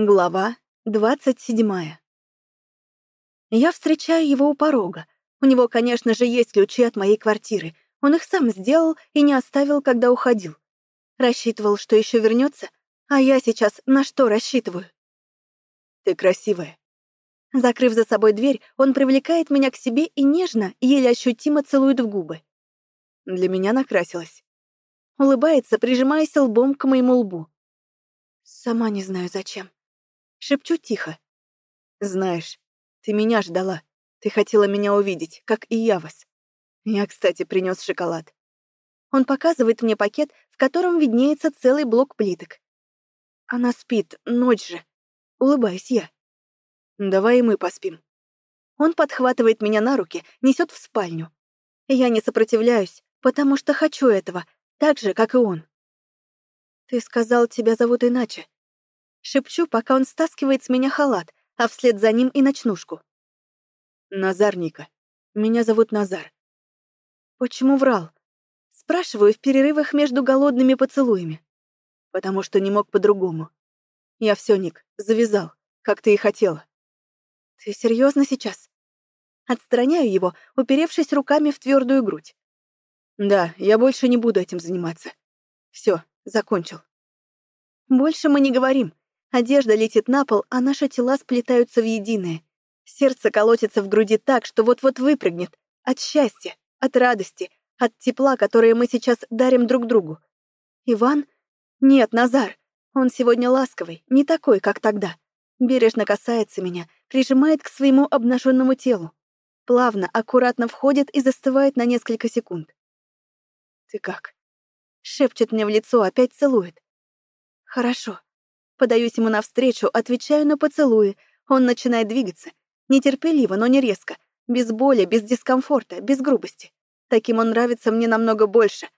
Глава двадцать седьмая. Я встречаю его у порога. У него, конечно же, есть ключи от моей квартиры. Он их сам сделал и не оставил, когда уходил. Рассчитывал, что еще вернется, а я сейчас на что рассчитываю? Ты красивая. Закрыв за собой дверь, он привлекает меня к себе и нежно, еле ощутимо целует в губы. Для меня накрасилась. Улыбается, прижимаясь лбом к моему лбу. Сама не знаю, зачем. Шепчу тихо. «Знаешь, ты меня ждала. Ты хотела меня увидеть, как и я вас. Я, кстати, принес шоколад». Он показывает мне пакет, в котором виднеется целый блок плиток. Она спит, ночь же. Улыбаюсь я. «Давай и мы поспим». Он подхватывает меня на руки, несет в спальню. Я не сопротивляюсь, потому что хочу этого, так же, как и он. «Ты сказал, тебя зовут иначе», Шепчу, пока он стаскивает с меня халат, а вслед за ним и ночнушку. «Назар, Ника. Меня зовут Назар». «Почему врал?» Спрашиваю в перерывах между голодными поцелуями. «Потому что не мог по-другому. Я все, Ник, завязал, как ты и хотела». «Ты серьезно сейчас?» Отстраняю его, уперевшись руками в твердую грудь. «Да, я больше не буду этим заниматься. Все, закончил». Больше мы не говорим, Одежда летит на пол, а наши тела сплетаются в единое. Сердце колотится в груди так, что вот-вот выпрыгнет. От счастья, от радости, от тепла, которое мы сейчас дарим друг другу. Иван? Нет, Назар. Он сегодня ласковый, не такой, как тогда. Бережно касается меня, прижимает к своему обнаженному телу. Плавно, аккуратно входит и застывает на несколько секунд. «Ты как?» Шепчет мне в лицо, опять целует. «Хорошо», Подаюсь ему навстречу, отвечаю на поцелуи. Он начинает двигаться. Нетерпеливо, но не резко. Без боли, без дискомфорта, без грубости. Таким он нравится мне намного больше.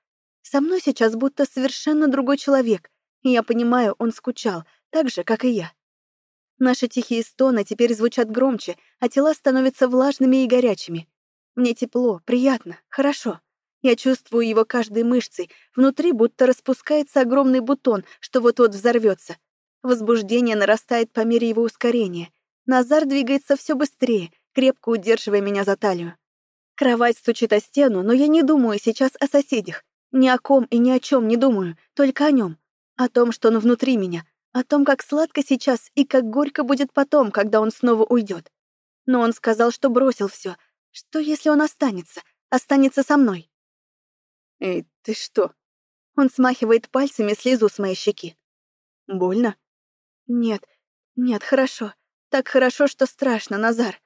Со мной сейчас будто совершенно другой человек. И я понимаю, он скучал, так же, как и я. Наши тихие стоны теперь звучат громче, а тела становятся влажными и горячими. Мне тепло, приятно, хорошо. Я чувствую его каждой мышцей, внутри будто распускается огромный бутон, что вот-вот взорвется. Возбуждение нарастает по мере его ускорения. Назар двигается все быстрее, крепко удерживая меня за талию. Кровать стучит о стену, но я не думаю сейчас о соседях. Ни о ком и ни о чем не думаю, только о нем. О том, что он внутри меня, о том, как сладко сейчас и как горько будет потом, когда он снова уйдет. Но он сказал, что бросил все. Что, если он останется? Останется со мной? Эй, ты что? Он смахивает пальцами слезу с моей щеки. Больно? Нет, нет, хорошо. Так хорошо, что страшно, Назар.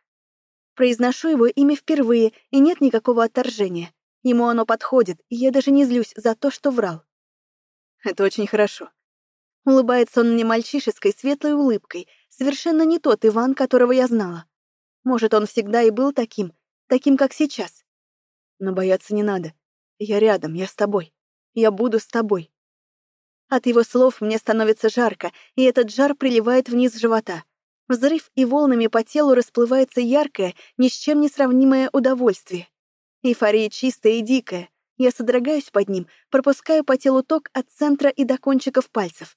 Произношу его имя впервые, и нет никакого отторжения. Ему оно подходит, и я даже не злюсь за то, что врал. Это очень хорошо. Улыбается он мне мальчишеской светлой улыбкой, совершенно не тот Иван, которого я знала. Может, он всегда и был таким, таким, как сейчас. Но бояться не надо. Я рядом, я с тобой. Я буду с тобой. От его слов мне становится жарко, и этот жар приливает вниз живота. Взрыв и волнами по телу расплывается яркое, ни с чем не сравнимое удовольствие. Эйфория чистая и дикая. Я содрогаюсь под ним, пропускаю по телу ток от центра и до кончиков пальцев.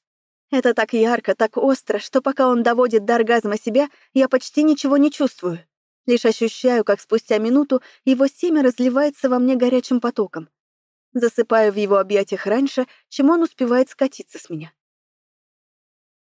Это так ярко, так остро, что пока он доводит до оргазма себя, я почти ничего не чувствую. Лишь ощущаю, как спустя минуту его семя разливается во мне горячим потоком засыпаю в его объятиях раньше, чем он успевает скатиться с меня.